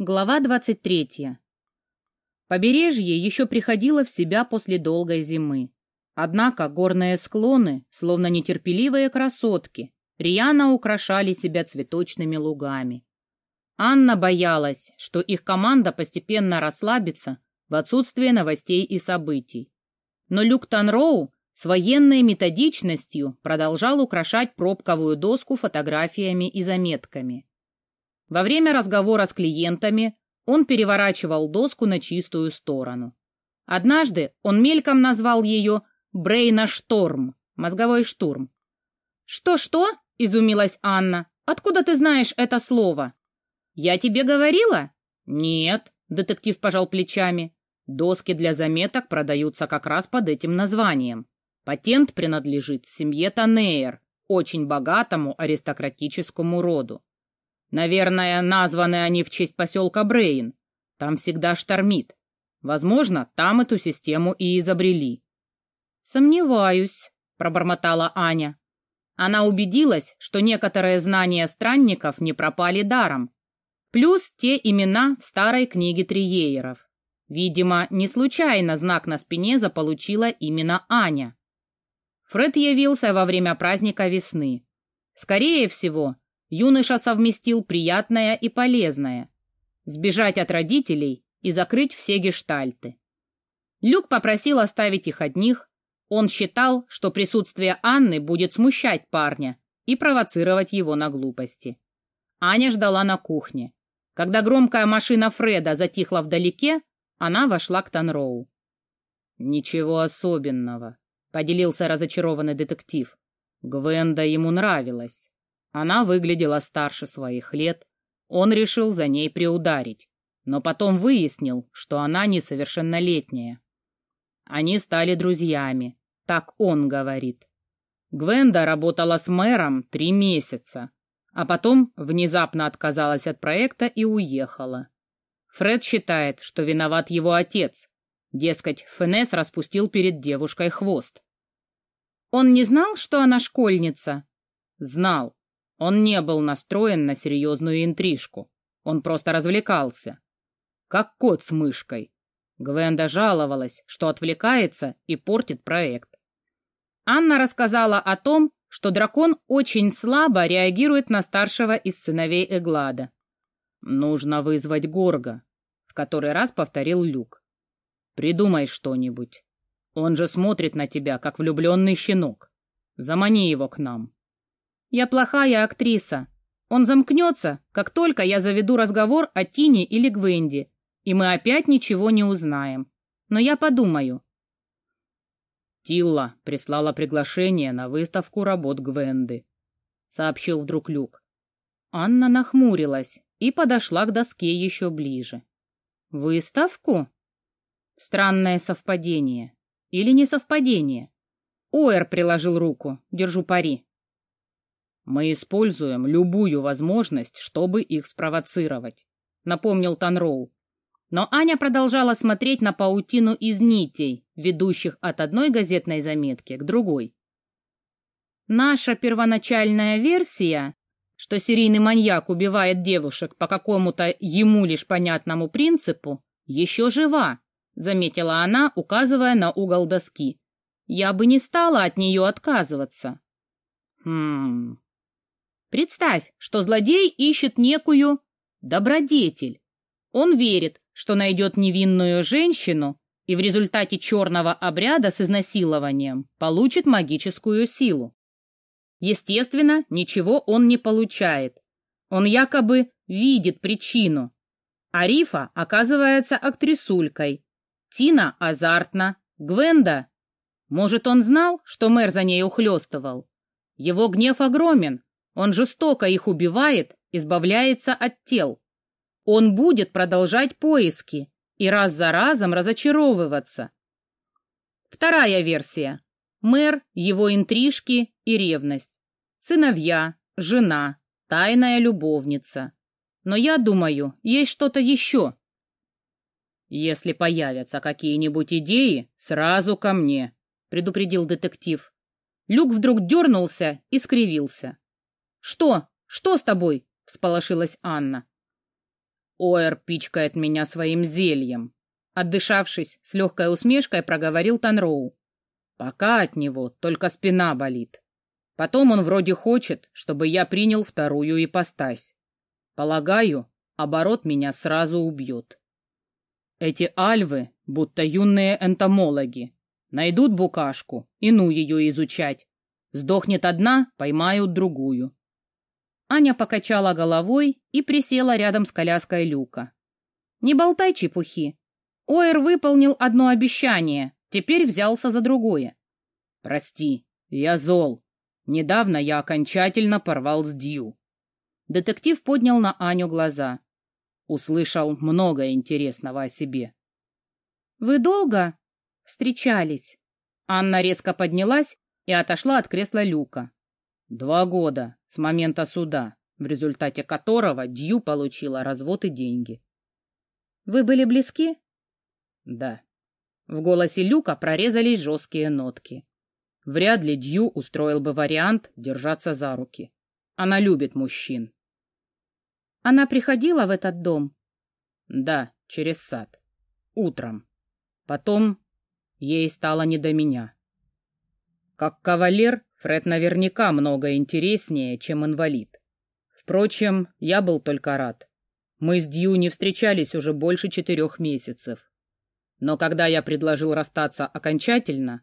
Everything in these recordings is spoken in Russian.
Глава 23. Побережье еще приходило в себя после долгой зимы. Однако горные склоны, словно нетерпеливые красотки, рьяно украшали себя цветочными лугами. Анна боялась, что их команда постепенно расслабится в отсутствие новостей и событий. Но Люк Танроу с военной методичностью продолжал украшать пробковую доску фотографиями и заметками. Во время разговора с клиентами он переворачивал доску на чистую сторону. Однажды он мельком назвал ее «Брейна-шторм» — мозговой штурм. «Что-что?» — изумилась Анна. «Откуда ты знаешь это слово?» «Я тебе говорила?» «Нет», — детектив пожал плечами. «Доски для заметок продаются как раз под этим названием. Патент принадлежит семье Танейер, очень богатому аристократическому роду. Наверное, названы они в честь поселка Брейн. Там всегда штормит. Возможно, там эту систему и изобрели. «Сомневаюсь», — пробормотала Аня. Она убедилась, что некоторые знания странников не пропали даром. Плюс те имена в старой книге Триееров. Видимо, не случайно знак на спине заполучила именно Аня. Фред явился во время праздника весны. Скорее всего, юноша совместил приятное и полезное – сбежать от родителей и закрыть все гештальты. Люк попросил оставить их одних, он считал, что присутствие Анны будет смущать парня и провоцировать его на глупости. Аня ждала на кухне. Когда громкая машина Фреда затихла вдалеке, она вошла к Танроу. «Ничего особенного», — поделился разочарованный детектив. Гвенда ему нравилась. Она выглядела старше своих лет. Он решил за ней приударить, но потом выяснил, что она несовершеннолетняя. Они стали друзьями, так он говорит. Гвенда работала с мэром три месяца, а потом внезапно отказалась от проекта и уехала. Фред считает, что виноват его отец. Дескать, Фенес распустил перед девушкой хвост. Он не знал, что она школьница? Знал, он не был настроен на серьезную интрижку. Он просто развлекался. Как кот с мышкой. Гвенда жаловалась, что отвлекается и портит проект. Анна рассказала о том, что дракон очень слабо реагирует на старшего из сыновей Эглада. «Нужно вызвать Горга», — в который раз повторил Люк. «Придумай что-нибудь. Он же смотрит на тебя, как влюбленный щенок. Замани его к нам». Я плохая актриса. Он замкнется, как только я заведу разговор о Тине или Гвенди, и мы опять ничего не узнаем. Но я подумаю. Тилла прислала приглашение на выставку работ Гвенды, сообщил вдруг Люк. Анна нахмурилась и подошла к доске еще ближе. Выставку? Странное совпадение. Или не совпадение? Оэр приложил руку, держу пари. Мы используем любую возможность, чтобы их спровоцировать, напомнил Танроу. Но Аня продолжала смотреть на паутину из нитей, ведущих от одной газетной заметки к другой. Наша первоначальная версия, что серийный маньяк убивает девушек по какому-то ему лишь понятному принципу, еще жива, заметила она, указывая на угол доски. Я бы не стала от нее отказываться. Хм, Представь, что злодей ищет некую добродетель. Он верит, что найдет невинную женщину и в результате черного обряда с изнасилованием получит магическую силу. Естественно, ничего он не получает. Он якобы видит причину. Арифа оказывается актрисулькой. Тина азартна. Гвенда. Может, он знал, что мэр за ней ухлёстывал? Его гнев огромен, он жестоко их убивает, избавляется от тел. Он будет продолжать поиски и раз за разом разочаровываться. Вторая версия. Мэр, его интрижки и ревность. Сыновья, жена, тайная любовница. Но я думаю, есть что-то еще. Если появятся какие-нибудь идеи, сразу ко мне, предупредил детектив. Люк вдруг дернулся и скривился. «Что? Что с тобой?» — всполошилась Анна. Оэр пичкает меня своим зельем. Отдышавшись, с легкой усмешкой проговорил Танроу. Пока от него только спина болит. Потом он вроде хочет, чтобы я принял вторую ипостась. Полагаю, оборот меня сразу убьет. Эти альвы, будто юные энтомологи, найдут букашку и ну ее изучать. Сдохнет одна, поймают другую. Аня покачала головой и присела рядом с коляской Люка. «Не болтай чепухи. Оэр выполнил одно обещание, теперь взялся за другое». «Прости, я зол. Недавно я окончательно порвал с Дью». Детектив поднял на Аню глаза. Услышал много интересного о себе. «Вы долго встречались?» Анна резко поднялась и отошла от кресла Люка. «Два года с момента суда, в результате которого Дью получила развод и деньги». «Вы были близки?» «Да». В голосе Люка прорезались жесткие нотки. Вряд ли Дью устроил бы вариант держаться за руки. Она любит мужчин. Она приходила в этот дом? Да, через сад. Утром. Потом ей стало не до меня. Как кавалер Фред наверняка много интереснее, чем инвалид. Впрочем, я был только рад. Мы с Дью не встречались уже больше четырех месяцев. Но когда я предложил расстаться окончательно,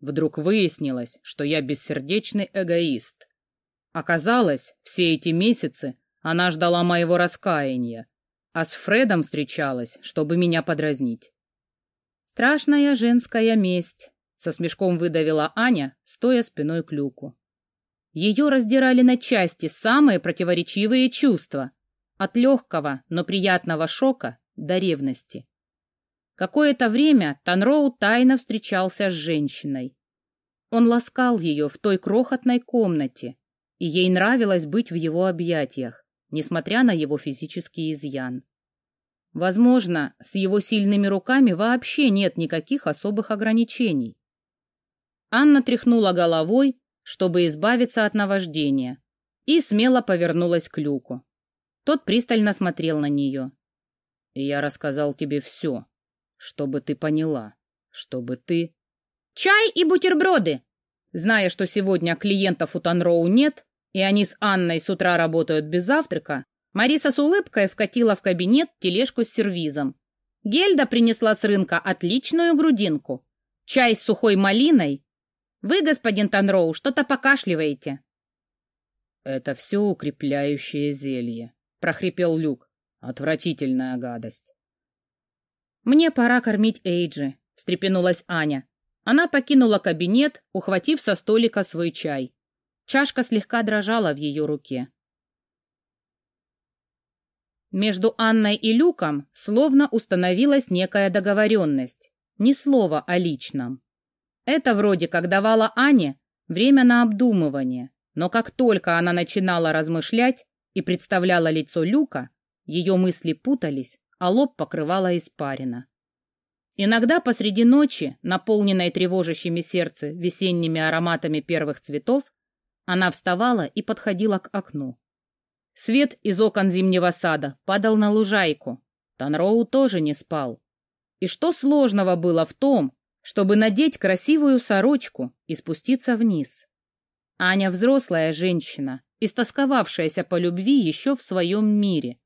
вдруг выяснилось, что я бессердечный эгоист. Оказалось, все эти месяцы она ждала моего раскаяния, а с Фредом встречалась, чтобы меня подразнить. «Страшная женская месть», — со смешком выдавила Аня, стоя спиной к люку. Ее раздирали на части самые противоречивые чувства, от легкого, но приятного шока до ревности. Какое-то время Танроу тайно встречался с женщиной. Он ласкал ее в той крохотной комнате, и ей нравилось быть в его объятиях несмотря на его физический изъян. Возможно, с его сильными руками вообще нет никаких особых ограничений. Анна тряхнула головой, чтобы избавиться от наваждения, и смело повернулась к люку. Тот пристально смотрел на нее. «Я рассказал тебе все, чтобы ты поняла, чтобы ты...» «Чай и бутерброды!» Зная, что сегодня клиентов у Танроу нет, и они с Анной с утра работают без завтрака, Мариса с улыбкой вкатила в кабинет тележку с сервизом. Гельда принесла с рынка отличную грудинку. Чай с сухой малиной. Вы, господин Танроу, что-то покашливаете. Это все укрепляющее зелье, прохрипел Люк. Отвратительная гадость. Мне пора кормить Эйджи, встрепенулась Аня. Она покинула кабинет, ухватив со столика свой чай. Чашка слегка дрожала в ее руке. Между Анной и Люком словно установилась некая договоренность. Ни слова о личном. Это вроде как давало Ане время на обдумывание, но как только она начинала размышлять и представляла лицо Люка, ее мысли путались, а лоб покрывала испарина. Иногда посреди ночи, наполненной тревожащими сердце весенними ароматами первых цветов, она вставала и подходила к окну. Свет из окон зимнего сада падал на лужайку. Танроу тоже не спал. И что сложного было в том, чтобы надеть красивую сорочку и спуститься вниз? Аня взрослая женщина, истосковавшаяся по любви еще в своем мире.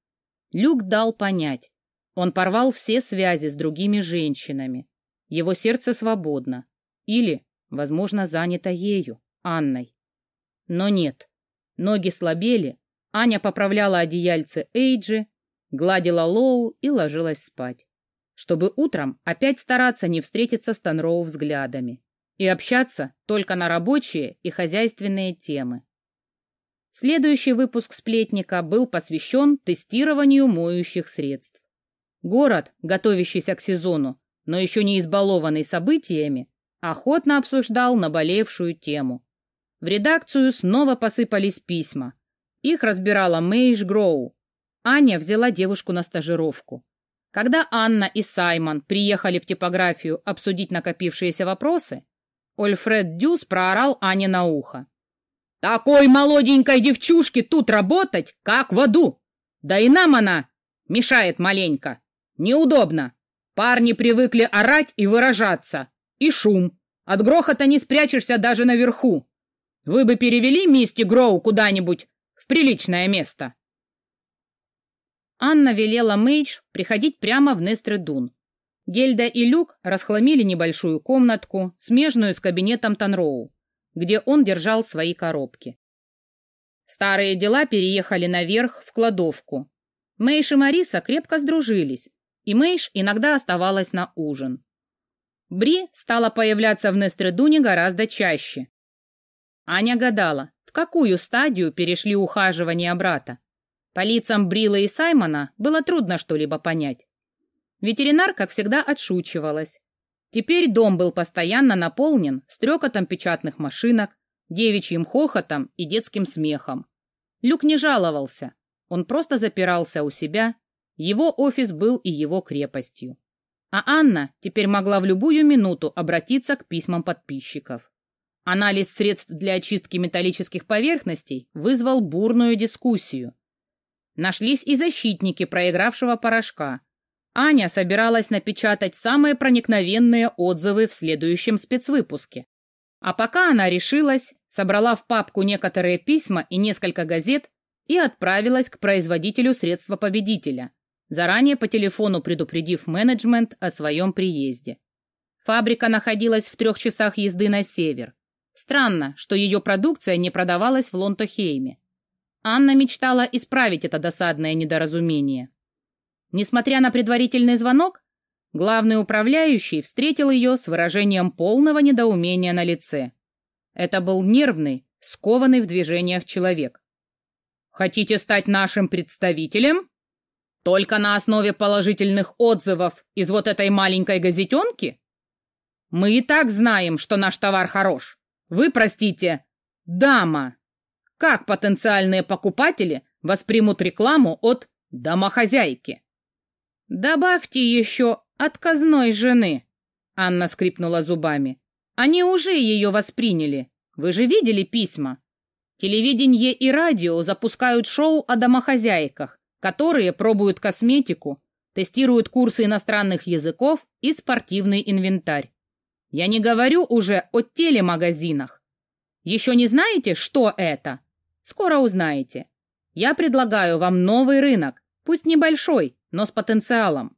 Люк дал понять. Он порвал все связи с другими женщинами. Его сердце свободно. Или, возможно, занято ею, Анной. Но нет. Ноги слабели, Аня поправляла одеяльце Эйджи, гладила Лоу и ложилась спать, чтобы утром опять стараться не встретиться с Танроу взглядами и общаться только на рабочие и хозяйственные темы. Следующий выпуск «Сплетника» был посвящен тестированию моющих средств. Город, готовящийся к сезону, но еще не избалованный событиями, охотно обсуждал наболевшую тему в редакцию снова посыпались письма. Их разбирала Мэйш Гроу. Аня взяла девушку на стажировку. Когда Анна и Саймон приехали в типографию обсудить накопившиеся вопросы, Ольфред Дюс проорал Ане на ухо. «Такой молоденькой девчушке тут работать, как в аду! Да и нам она Мешает маленько. Неудобно. Парни привыкли орать и выражаться. И шум. От грохота не спрячешься даже наверху. Вы бы перевели Мисти Гроу куда-нибудь в приличное место. Анна велела Мейдж приходить прямо в Нестредун. Гельда и Люк расхламили небольшую комнатку, смежную с кабинетом Танроу, где он держал свои коробки. Старые дела переехали наверх, в кладовку. Мэйш и Мариса крепко сдружились, и Мэйш иногда оставалась на ужин. Бри стала появляться в Нестредуне гораздо чаще. Аня гадала, в какую стадию перешли ухаживания брата. По лицам Брила и Саймона было трудно что-либо понять. Ветеринар, как всегда, отшучивалась. Теперь дом был постоянно наполнен стрекотом печатных машинок, девичьим хохотом и детским смехом. Люк не жаловался, он просто запирался у себя, его офис был и его крепостью. А Анна теперь могла в любую минуту обратиться к письмам подписчиков. Анализ средств для очистки металлических поверхностей вызвал бурную дискуссию. Нашлись и защитники проигравшего порошка. Аня собиралась напечатать самые проникновенные отзывы в следующем спецвыпуске. А пока она решилась, собрала в папку некоторые письма и несколько газет и отправилась к производителю средства победителя, заранее по телефону предупредив менеджмент о своем приезде. Фабрика находилась в трех часах езды на север. Странно, что ее продукция не продавалась в Лонтохейме. Анна мечтала исправить это досадное недоразумение. Несмотря на предварительный звонок, Главный управляющий встретил ее с выражением полного недоумения на лице. Это был нервный, скованный в движениях человек. «Хотите стать нашим представителем? Только на основе положительных отзывов из вот этой маленькой газетенки? Мы и так знаем, что наш товар хорош. Вы, простите, дама. Как потенциальные покупатели воспримут рекламу от домохозяйки? Добавьте еще «Отказной жены!» Анна скрипнула зубами. «Они уже ее восприняли. Вы же видели письма? Телевидение и радио запускают шоу о домохозяйках, которые пробуют косметику, тестируют курсы иностранных языков и спортивный инвентарь. Я не говорю уже о телемагазинах. Еще не знаете, что это? Скоро узнаете. Я предлагаю вам новый рынок, пусть небольшой, но с потенциалом.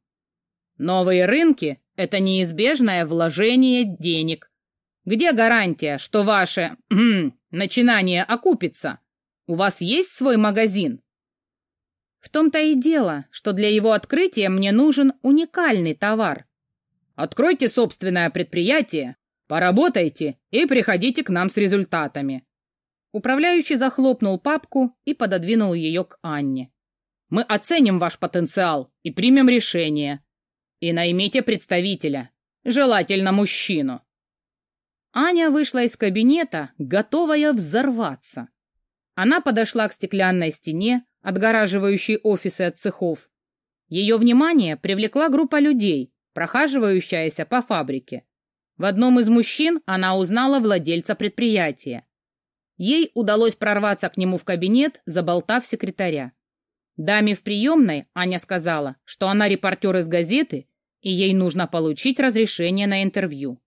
Новые рынки – это неизбежное вложение денег. Где гарантия, что ваше начинание окупится? У вас есть свой магазин? В том-то и дело, что для его открытия мне нужен уникальный товар. Откройте собственное предприятие, поработайте и приходите к нам с результатами. Управляющий захлопнул папку и пододвинул ее к Анне. Мы оценим ваш потенциал и примем решение. И наймите представителя, желательно мужчину. Аня вышла из кабинета, готовая взорваться. Она подошла к стеклянной стене, отгораживающей офисы от цехов. Ее внимание привлекла группа людей, прохаживающаяся по фабрике. В одном из мужчин она узнала владельца предприятия. Ей удалось прорваться к нему в кабинет, заболтав секретаря. Даме в приемной Аня сказала, что она репортер из газеты и ей нужно получить разрешение на интервью.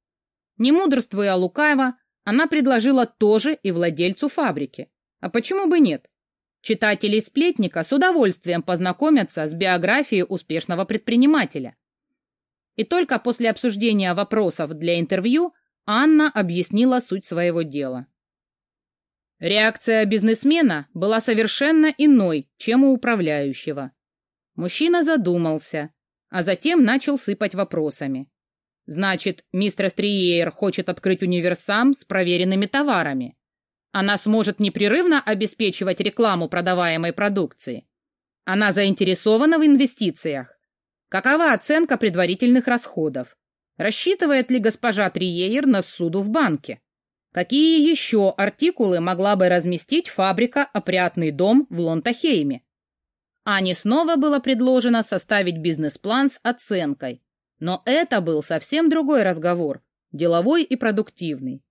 Не мудрствуя Лукаева, она предложила тоже и владельцу фабрики. А почему бы нет? Читатели сплетника с удовольствием познакомятся с биографией успешного предпринимателя. И только после обсуждения вопросов для интервью Анна объяснила суть своего дела. Реакция бизнесмена была совершенно иной, чем у управляющего. Мужчина задумался, а затем начал сыпать вопросами. Значит, мистер Стриер хочет открыть универсам с проверенными товарами. Она сможет непрерывно обеспечивать рекламу продаваемой продукции. Она заинтересована в инвестициях. Какова оценка предварительных расходов? Рассчитывает ли госпожа Триер на суду в банке? Какие еще артикулы могла бы разместить фабрика «Опрятный дом» в Лонтахейме? Ане снова было предложено составить бизнес-план с оценкой. Но это был совсем другой разговор, деловой и продуктивный.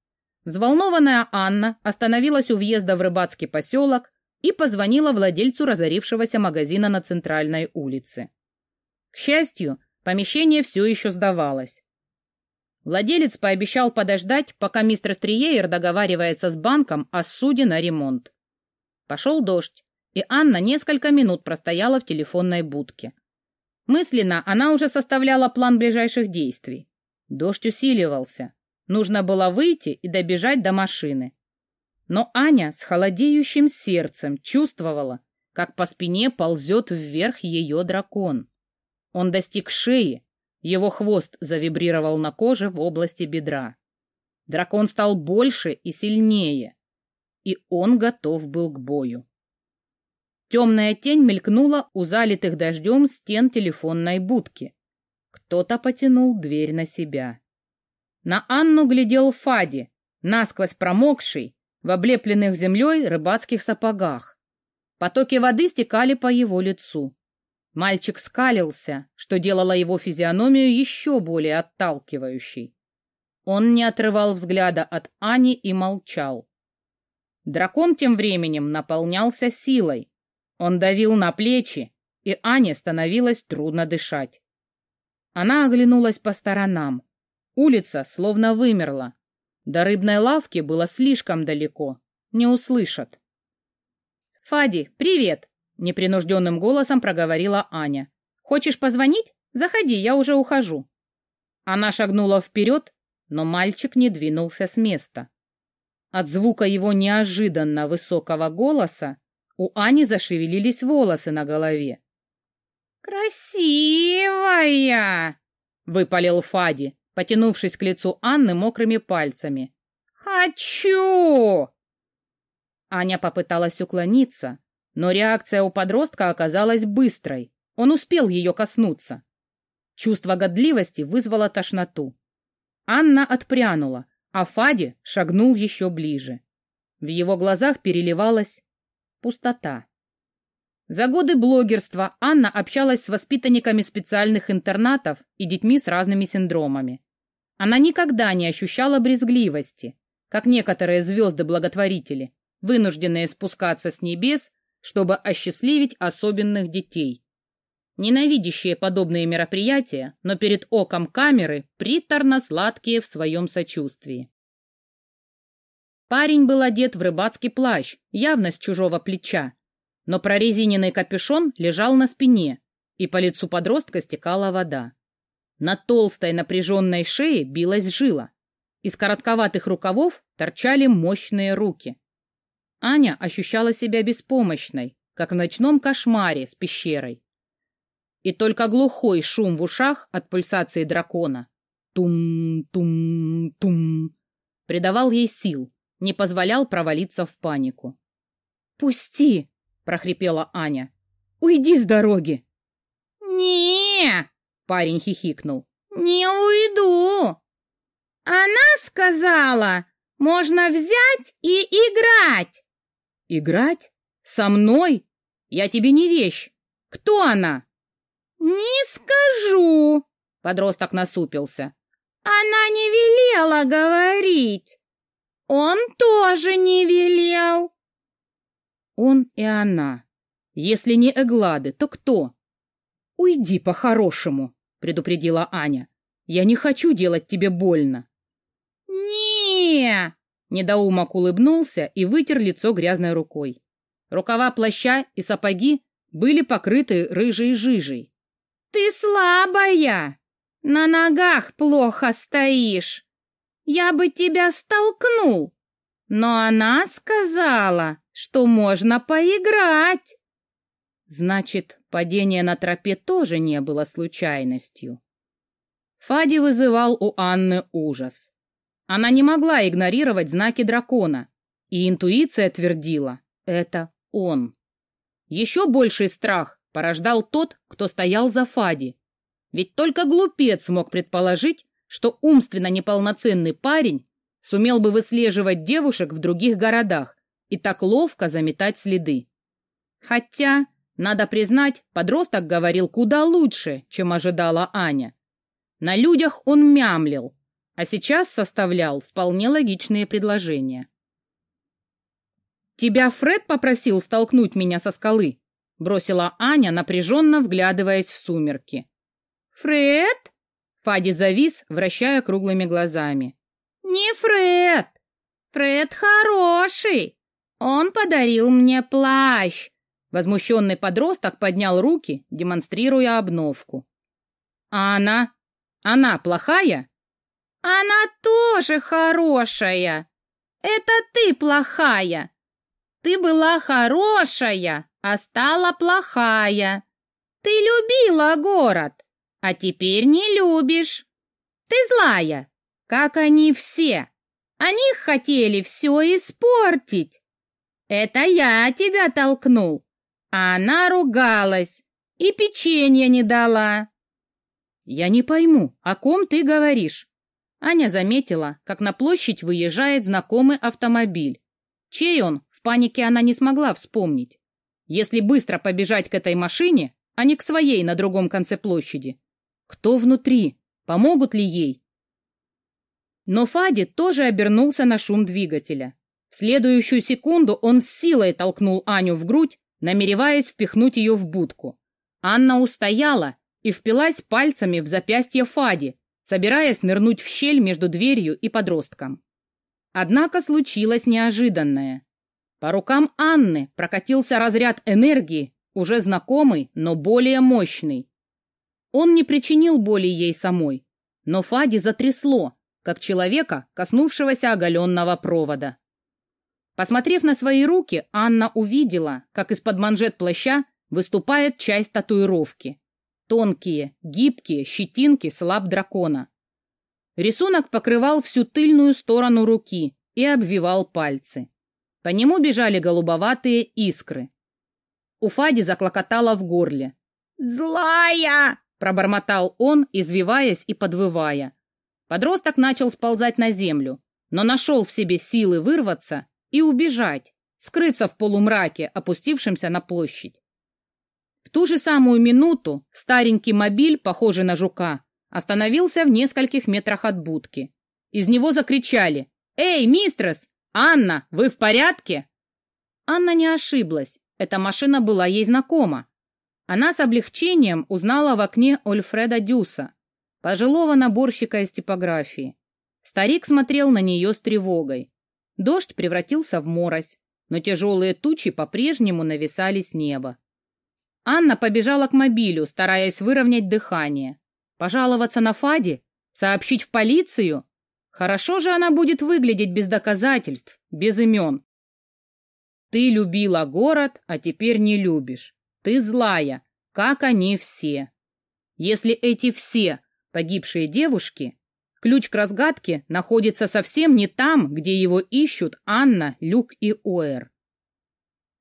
Взволнованная Анна остановилась у въезда в рыбацкий поселок, и позвонила владельцу разорившегося магазина на центральной улице. К счастью, помещение все еще сдавалось. Владелец пообещал подождать, пока мистер Стриеер договаривается с банком о суде на ремонт. Пошел дождь, и Анна несколько минут простояла в телефонной будке. Мысленно она уже составляла план ближайших действий. Дождь усиливался. Нужно было выйти и добежать до машины. Но Аня с холодеющим сердцем чувствовала, как по спине ползет вверх ее дракон. Он достиг шеи, его хвост завибрировал на коже в области бедра. Дракон стал больше и сильнее, и он готов был к бою. Темная тень мелькнула у залитых дождем стен телефонной будки. Кто-то потянул дверь на себя. На Анну глядел Фади, насквозь промокший, в облепленных землей рыбацких сапогах. Потоки воды стекали по его лицу. Мальчик скалился, что делало его физиономию еще более отталкивающей. Он не отрывал взгляда от Ани и молчал. Дракон тем временем наполнялся силой. Он давил на плечи, и Ане становилось трудно дышать. Она оглянулась по сторонам. Улица словно вымерла. До рыбной лавки было слишком далеко. Не услышат. «Фади, привет!» — непринужденным голосом проговорила Аня. «Хочешь позвонить? Заходи, я уже ухожу». Она шагнула вперед, но мальчик не двинулся с места. От звука его неожиданно высокого голоса у Ани зашевелились волосы на голове. «Красивая!» — выпалил Фади, потянувшись к лицу Анны мокрыми пальцами. «Хочу!» Аня попыталась уклониться, но реакция у подростка оказалась быстрой. Он успел ее коснуться. Чувство годливости вызвало тошноту. Анна отпрянула, а Фади шагнул еще ближе. В его глазах переливалась пустота. За годы блогерства Анна общалась с воспитанниками специальных интернатов и детьми с разными синдромами. Она никогда не ощущала брезгливости, как некоторые звезды-благотворители, вынужденные спускаться с небес, чтобы осчастливить особенных детей. Ненавидящие подобные мероприятия, но перед оком камеры приторно-сладкие в своем сочувствии. Парень был одет в рыбацкий плащ, явно с чужого плеча, но прорезиненный капюшон лежал на спине, и по лицу подростка стекала вода. На толстой напряженной шее билась жила. Из коротковатых рукавов торчали мощные руки. Аня ощущала себя беспомощной, как в ночном кошмаре с пещерой. И только глухой шум в ушах от пульсации дракона тум-тум-тум придавал ей сил, не позволял провалиться в панику. «Пусти!» — прохрипела Аня. «Уйди с дороги!» не парень хихикнул. «Не уйду! Она сказала, можно взять и играть!» «Играть? Со мной? Я тебе не вещь. Кто она?» «Не скажу!» — подросток насупился. «Она не велела говорить. Он тоже не велел. Он и она. Если не Эглады, то кто? Уйди по-хорошему, предупредила Аня. Я не хочу делать тебе больно. Не! Недоумок улыбнулся и вытер лицо грязной рукой. Рукава плаща и сапоги были покрыты рыжей жижей. Ты слабая, на ногах плохо стоишь. Я бы тебя столкнул, но она сказала, что можно поиграть. Значит, падение на тропе тоже не было случайностью. Фади вызывал у Анны ужас. Она не могла игнорировать знаки дракона, и интуиция твердила — это он. Еще больший страх порождал тот, кто стоял за Фади. Ведь только глупец мог предположить, что умственно неполноценный парень сумел бы выслеживать девушек в других городах и так ловко заметать следы. Хотя, надо признать, подросток говорил куда лучше, чем ожидала Аня. На людях он мямлил, а сейчас составлял вполне логичные предложения. Тебя Фред попросил столкнуть меня со скалы?» — бросила Аня, напряженно вглядываясь в сумерки. «Фред?» — Фади завис, вращая круглыми глазами. «Не Фред! Фред хороший! Он подарил мне плащ!» Возмущенный подросток поднял руки, демонстрируя обновку. «А она? Она плохая?» «Она тоже хорошая! Это ты плохая! Ты была хорошая, а стала плохая! Ты любила город, а теперь не любишь! Ты злая, как они все! Они хотели все испортить! Это я тебя толкнул, а она ругалась и печенье не дала!» «Я не пойму, о ком ты говоришь?» Аня заметила, как на площадь выезжает знакомый автомобиль. Чей он, в панике она не смогла вспомнить. Если быстро побежать к этой машине, а не к своей на другом конце площади. Кто внутри? Помогут ли ей? Но Фади тоже обернулся на шум двигателя. В следующую секунду он с силой толкнул Аню в грудь, намереваясь впихнуть ее в будку. Анна устояла и впилась пальцами в запястье Фади, собираясь нырнуть в щель между дверью и подростком. Однако случилось неожиданное. По рукам Анны прокатился разряд энергии, уже знакомый, но более мощный. Он не причинил боли ей самой, но Фади затрясло, как человека, коснувшегося оголенного провода. Посмотрев на свои руки, Анна увидела, как из-под манжет плаща выступает часть татуировки. Тонкие, гибкие щетинки с лап дракона. Рисунок покрывал всю тыльную сторону руки и обвивал пальцы. По нему бежали голубоватые искры. У Фади заклокотало в горле. «Злая!» — пробормотал он, извиваясь и подвывая. Подросток начал сползать на землю, но нашел в себе силы вырваться и убежать, скрыться в полумраке, опустившемся на площадь. В ту же самую минуту старенький мобиль, похожий на жука, остановился в нескольких метрах от будки. Из него закричали «Эй, мистрес! Анна, вы в порядке?» Анна не ошиблась, эта машина была ей знакома. Она с облегчением узнала в окне Ольфреда Дюса, пожилого наборщика из типографии. Старик смотрел на нее с тревогой. Дождь превратился в морось, но тяжелые тучи по-прежнему нависали с неба. Анна побежала к мобилю, стараясь выровнять дыхание. Пожаловаться на Фади? Сообщить в полицию? Хорошо же она будет выглядеть без доказательств, без имен. Ты любила город, а теперь не любишь. Ты злая, как они все. Если эти все погибшие девушки, ключ к разгадке находится совсем не там, где его ищут Анна, Люк и Оэр.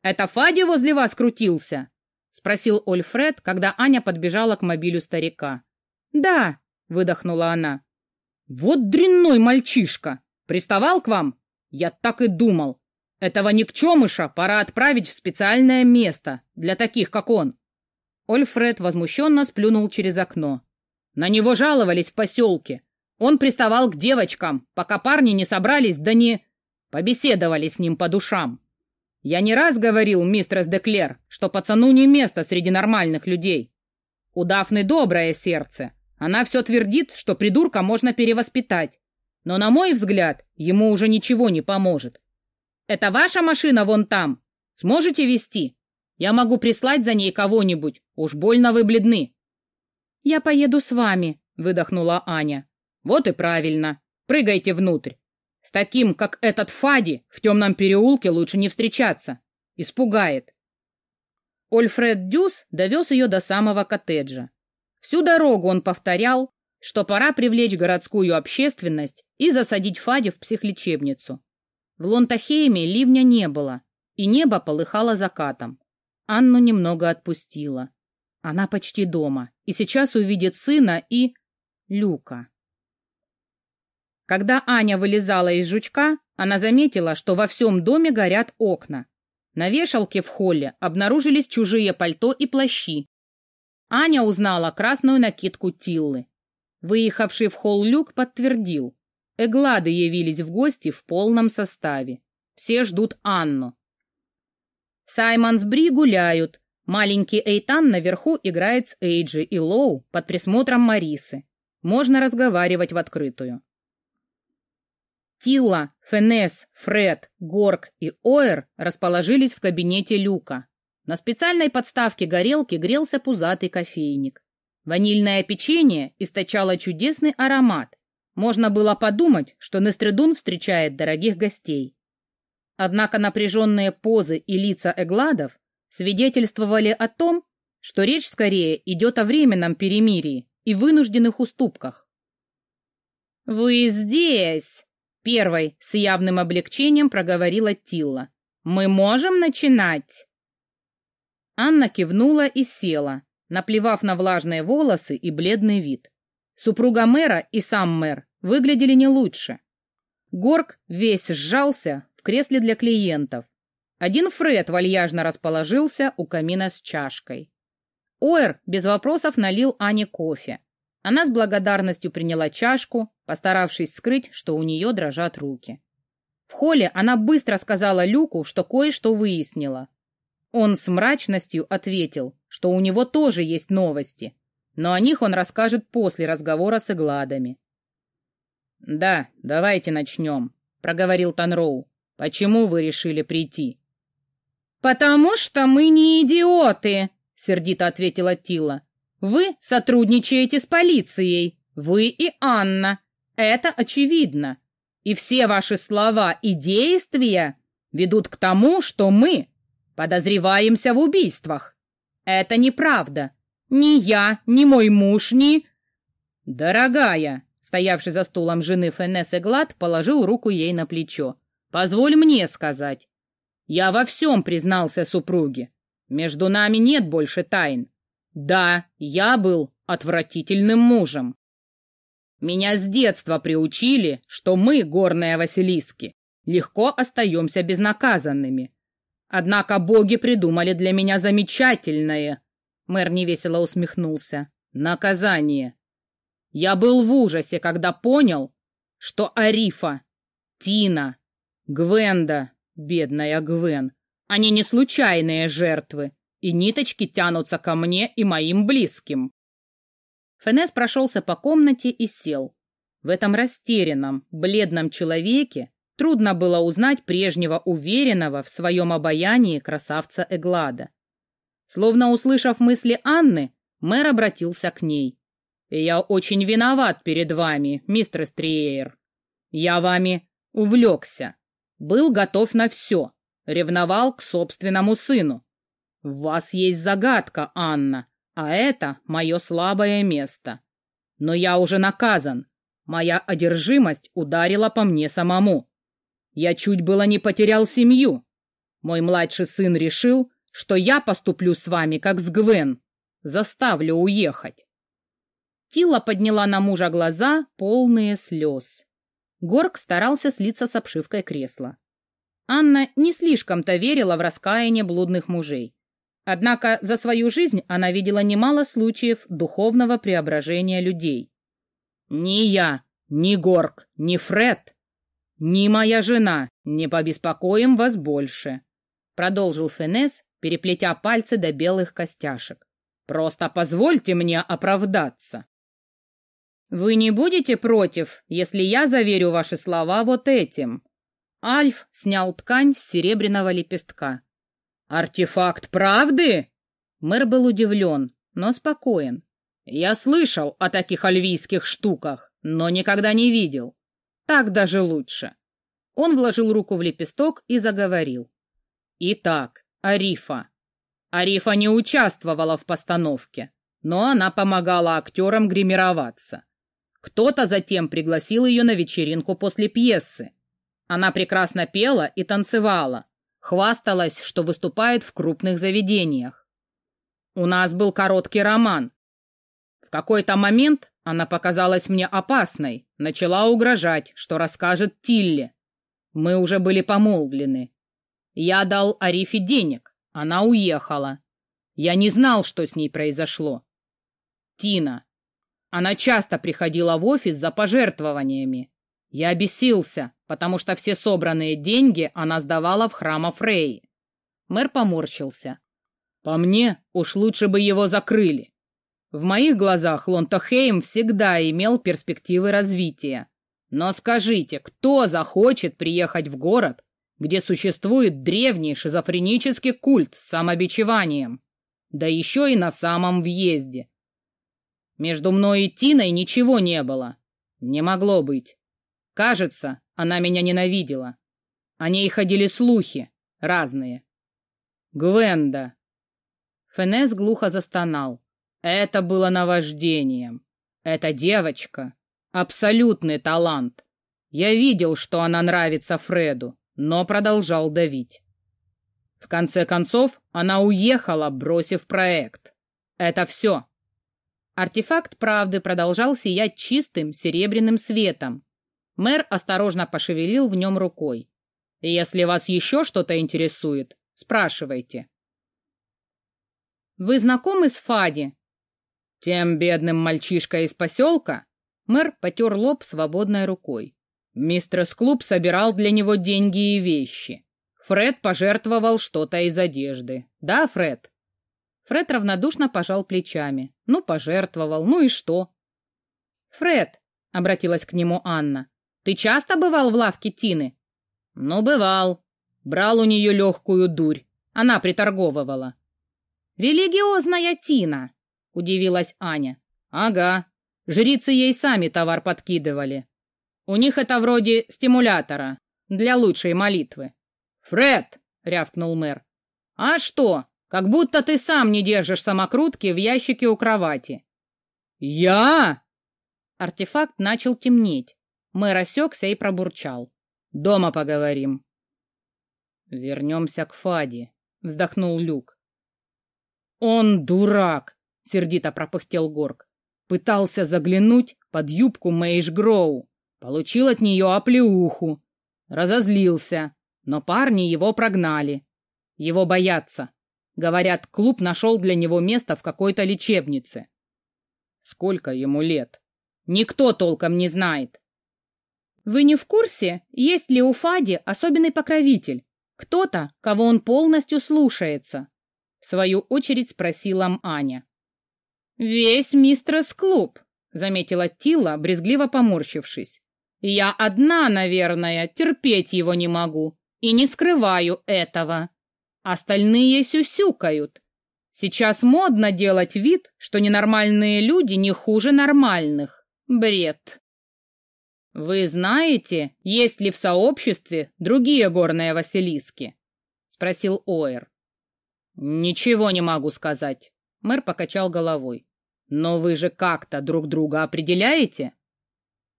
«Это Фади возле вас крутился?» — спросил Ольфред, когда Аня подбежала к мобилю старика. «Да», — выдохнула она. «Вот дрянной мальчишка! Приставал к вам? Я так и думал. Этого никчемыша пора отправить в специальное место для таких, как он». Ольфред возмущенно сплюнул через окно. На него жаловались в поселке. Он приставал к девочкам, пока парни не собрались, да не побеседовали с ним по душам. Я не раз говорил, мистерс Деклер, что пацану не место среди нормальных людей. У Дафны доброе сердце. Она все твердит, что придурка можно перевоспитать. Но, на мой взгляд, ему уже ничего не поможет. Это ваша машина вон там? Сможете вести? Я могу прислать за ней кого-нибудь. Уж больно вы бледны. Я поеду с вами, выдохнула Аня. Вот и правильно. Прыгайте внутрь. С таким, как этот Фади, в темном переулке лучше не встречаться. Испугает. Ольфред Дюс довез ее до самого коттеджа. Всю дорогу он повторял, что пора привлечь городскую общественность и засадить Фади в психлечебницу. В Лонтахейме ливня не было, и небо полыхало закатом. Анну немного отпустила. Она почти дома, и сейчас увидит сына и... Люка. Когда Аня вылезала из жучка, она заметила, что во всем доме горят окна. На вешалке в холле обнаружились чужие пальто и плащи. Аня узнала красную накидку Тиллы. Выехавший в холл люк подтвердил. Эглады явились в гости в полном составе. Все ждут Анну. Саймонсбри гуляют. Маленький Эйтан наверху играет с Эйджи и Лоу под присмотром Марисы. Можно разговаривать в открытую. Тилла, Фенес, Фред, Горг и Оэр расположились в кабинете Люка. На специальной подставке горелки грелся пузатый кофейник. Ванильное печенье источало чудесный аромат. Можно было подумать, что Нестредун встречает дорогих гостей. Однако напряженные позы и лица Эгладов свидетельствовали о том, что речь скорее идет о временном перемирии и вынужденных уступках. «Вы здесь!» — первой с явным облегчением проговорила Тилла. «Мы можем начинать?» Анна кивнула и села, наплевав на влажные волосы и бледный вид. Супруга мэра и сам мэр выглядели не лучше. Горг весь сжался в кресле для клиентов. Один Фред вальяжно расположился у камина с чашкой. Оэр без вопросов налил Ане кофе. Она с благодарностью приняла чашку, постаравшись скрыть, что у нее дрожат руки. В холле она быстро сказала Люку, что кое-что выяснила. Он с мрачностью ответил, что у него тоже есть новости, но о них он расскажет после разговора с Игладами. «Да, давайте начнем», — проговорил Танроу. «Почему вы решили прийти?» «Потому что мы не идиоты», — сердито ответила Тила. «Вы сотрудничаете с полицией, вы и Анна. Это очевидно. И все ваши слова и действия ведут к тому, что мы подозреваемся в убийствах. Это неправда. Ни я, ни мой муж, ни...» «Дорогая», — стоявший за стулом жены Фенессы Глад, положил руку ей на плечо. «Позволь мне сказать. Я во всем признался супруге. Между нами нет больше тайн. Да, я был отвратительным мужем. Меня с детства приучили, что мы, горные Василиски, легко остаемся безнаказанными. Однако боги придумали для меня замечательное, мэр невесело усмехнулся, наказание. Я был в ужасе, когда понял, что Арифа, Тина, Гвенда Бедная Гвен. Они не случайные жертвы, и ниточки тянутся ко мне и моим близким. Фенес прошелся по комнате и сел. В этом растерянном, бледном человеке трудно было узнать прежнего уверенного в своем обаянии красавца Эглада. Словно услышав мысли Анны, мэр обратился к ней. «Я очень виноват перед вами, мистер Стриейр. Я вами увлекся. Был готов на все, ревновал к собственному сыну. В вас есть загадка, Анна, а это мое слабое место. Но я уже наказан. Моя одержимость ударила по мне самому. Я чуть было не потерял семью. Мой младший сын решил, что я поступлю с вами, как с Гвен. Заставлю уехать. Тила подняла на мужа глаза, полные слез. Горг старался слиться с обшивкой кресла. Анна не слишком-то верила в раскаяние блудных мужей. Однако за свою жизнь она видела немало случаев духовного преображения людей. «Ни я, ни Горг, ни Фред, ни моя жена не побеспокоим вас больше», продолжил Фенес, переплетя пальцы до белых костяшек. «Просто позвольте мне оправдаться». «Вы не будете против, если я заверю ваши слова вот этим?» Альф снял ткань с серебряного лепестка. «Артефакт правды?» Мэр был удивлен, но спокоен. «Я слышал о таких альвийских штуках, но никогда не видел. Так даже лучше». Он вложил руку в лепесток и заговорил. «Итак, Арифа. Арифа не участвовала в постановке, но она помогала актерам гримироваться. Кто-то затем пригласил ее на вечеринку после пьесы. Она прекрасно пела и танцевала, хвасталась, что выступает в крупных заведениях. У нас был короткий роман. В какой-то момент она показалась мне опасной, начала угрожать, что расскажет Тилле. Мы уже были помолвлены. Я дал Арифе денег, она уехала. Я не знал, что с ней произошло. Тина, она часто приходила в офис за пожертвованиями. Я обесился, потому что все собранные деньги она сдавала в храм Фрей. Мэр поморщился. По мне, уж лучше бы его закрыли. В моих глазах Лонтохейм всегда имел перспективы развития. Но скажите, кто захочет приехать в город, где существует древний шизофренический культ с самобичеванием? Да еще и на самом въезде. Между мной и Тиной ничего не было. Не могло быть. Кажется, она меня ненавидела. О ней ходили слухи, разные. Гвенда. Фенес глухо застонал. Это было наваждением. Эта девочка — абсолютный талант. Я видел, что она нравится Фреду, но продолжал давить. В конце концов, она уехала, бросив проект. Это все. Артефакт правды продолжал сиять чистым серебряным светом. Мэр осторожно пошевелил в нем рукой. «Если вас еще что-то интересует, спрашивайте». «Вы знакомы с Фади?» «Тем бедным мальчишкой из поселка?» Мэр потер лоб свободной рукой. Мистер Клуб собирал для него деньги и вещи. Фред пожертвовал что-то из одежды. Да, Фред? Фред равнодушно пожал плечами. Ну, пожертвовал, ну и что? Фред, обратилась к нему Анна, ты часто бывал в лавке Тины? Ну, бывал. Брал у нее легкую дурь. Она приторговывала. Религиозная Тина, удивилась Аня. Ага. Жрицы ей сами товар подкидывали. У них это вроде стимулятора для лучшей молитвы. «Фред!» — рявкнул мэр. «А что? Как будто ты сам не держишь самокрутки в ящике у кровати». «Я?» Артефакт начал темнеть. Мэр осекся и пробурчал. «Дома поговорим». «Вернемся к Фаде», — вздохнул Люк. «Он дурак!» — сердито пропыхтел Горг. «Пытался заглянуть под юбку Мэйш Гроу. Получил от нее оплеуху. Разозлился. Но парни его прогнали. Его боятся. Говорят, клуб нашел для него место в какой-то лечебнице. Сколько ему лет? Никто толком не знает. Вы не в курсе, есть ли у Фади особенный покровитель? Кто-то, кого он полностью слушается? В свою очередь спросила Аня. Весь мистерс клуб, заметила Тила, брезгливо поморщившись. Я одна, наверное, терпеть его не могу. И не скрываю этого. Остальные сюсюкают. Сейчас модно делать вид, что ненормальные люди не хуже нормальных. Бред. Вы знаете, есть ли в сообществе другие горные Василиски? Спросил Оэр. Ничего не могу сказать. Мэр покачал головой. Но вы же как-то друг друга определяете?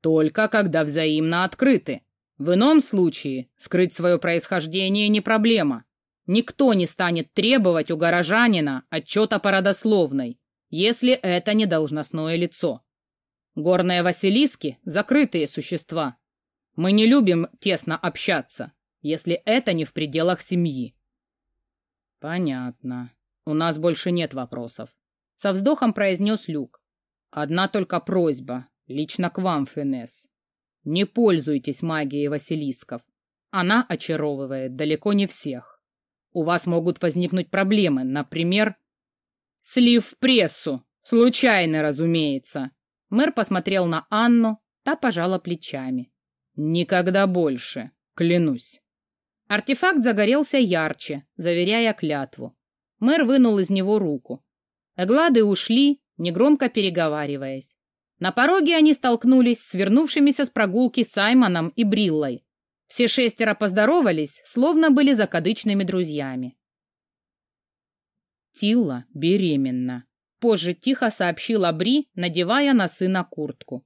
Только когда взаимно открыты. В ином случае скрыть свое происхождение не проблема. Никто не станет требовать у горожанина отчета по родословной, если это не должностное лицо. Горные Василиски — закрытые существа. Мы не любим тесно общаться, если это не в пределах семьи. Понятно. У нас больше нет вопросов. Со вздохом произнес Люк. Одна только просьба, лично к вам, Фенес. Не пользуйтесь магией Василисков. Она очаровывает далеко не всех. У вас могут возникнуть проблемы, например, слив в прессу. Случайно, разумеется. Мэр посмотрел на Анну, та пожала плечами. Никогда больше, клянусь. Артефакт загорелся ярче, заверяя клятву. Мэр вынул из него руку. Эглады ушли, негромко переговариваясь. На пороге они столкнулись с вернувшимися с прогулки Саймоном и Бриллой. Все шестеро поздоровались, словно были закадычными друзьями. Тилла беременна. Позже тихо сообщила Бри, надевая на сына куртку.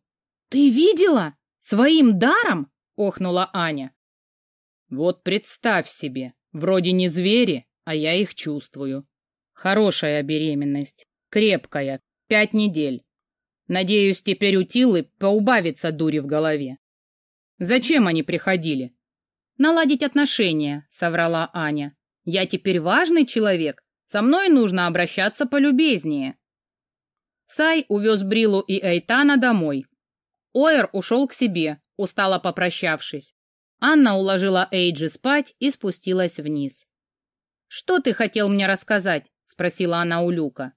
«Ты видела? Своим даром?» — охнула Аня. «Вот представь себе, вроде не звери, а я их чувствую. Хорошая беременность, крепкая, пять недель. Надеюсь, теперь у Тилы поубавится дури в голове. Зачем они приходили? Наладить отношения, соврала Аня. Я теперь важный человек, со мной нужно обращаться полюбезнее. Сай увез Брилу и Эйтана домой. Оэр ушел к себе, устало попрощавшись. Анна уложила Эйджи спать и спустилась вниз. Что ты хотел мне рассказать? спросила она у Люка.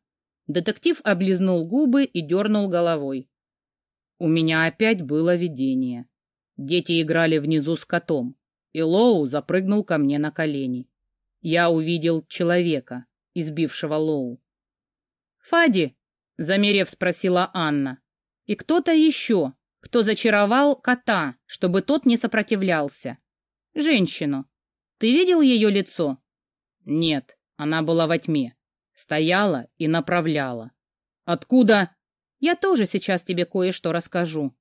Детектив облизнул губы и дернул головой. У меня опять было видение. Дети играли внизу с котом, и Лоу запрыгнул ко мне на колени. Я увидел человека, избившего Лоу. «Фади?» — замерев спросила Анна. «И кто-то еще, кто зачаровал кота, чтобы тот не сопротивлялся. Женщину. Ты видел ее лицо?» «Нет, она была во тьме. Стояла и направляла. Откуда?» «Я тоже сейчас тебе кое-что расскажу.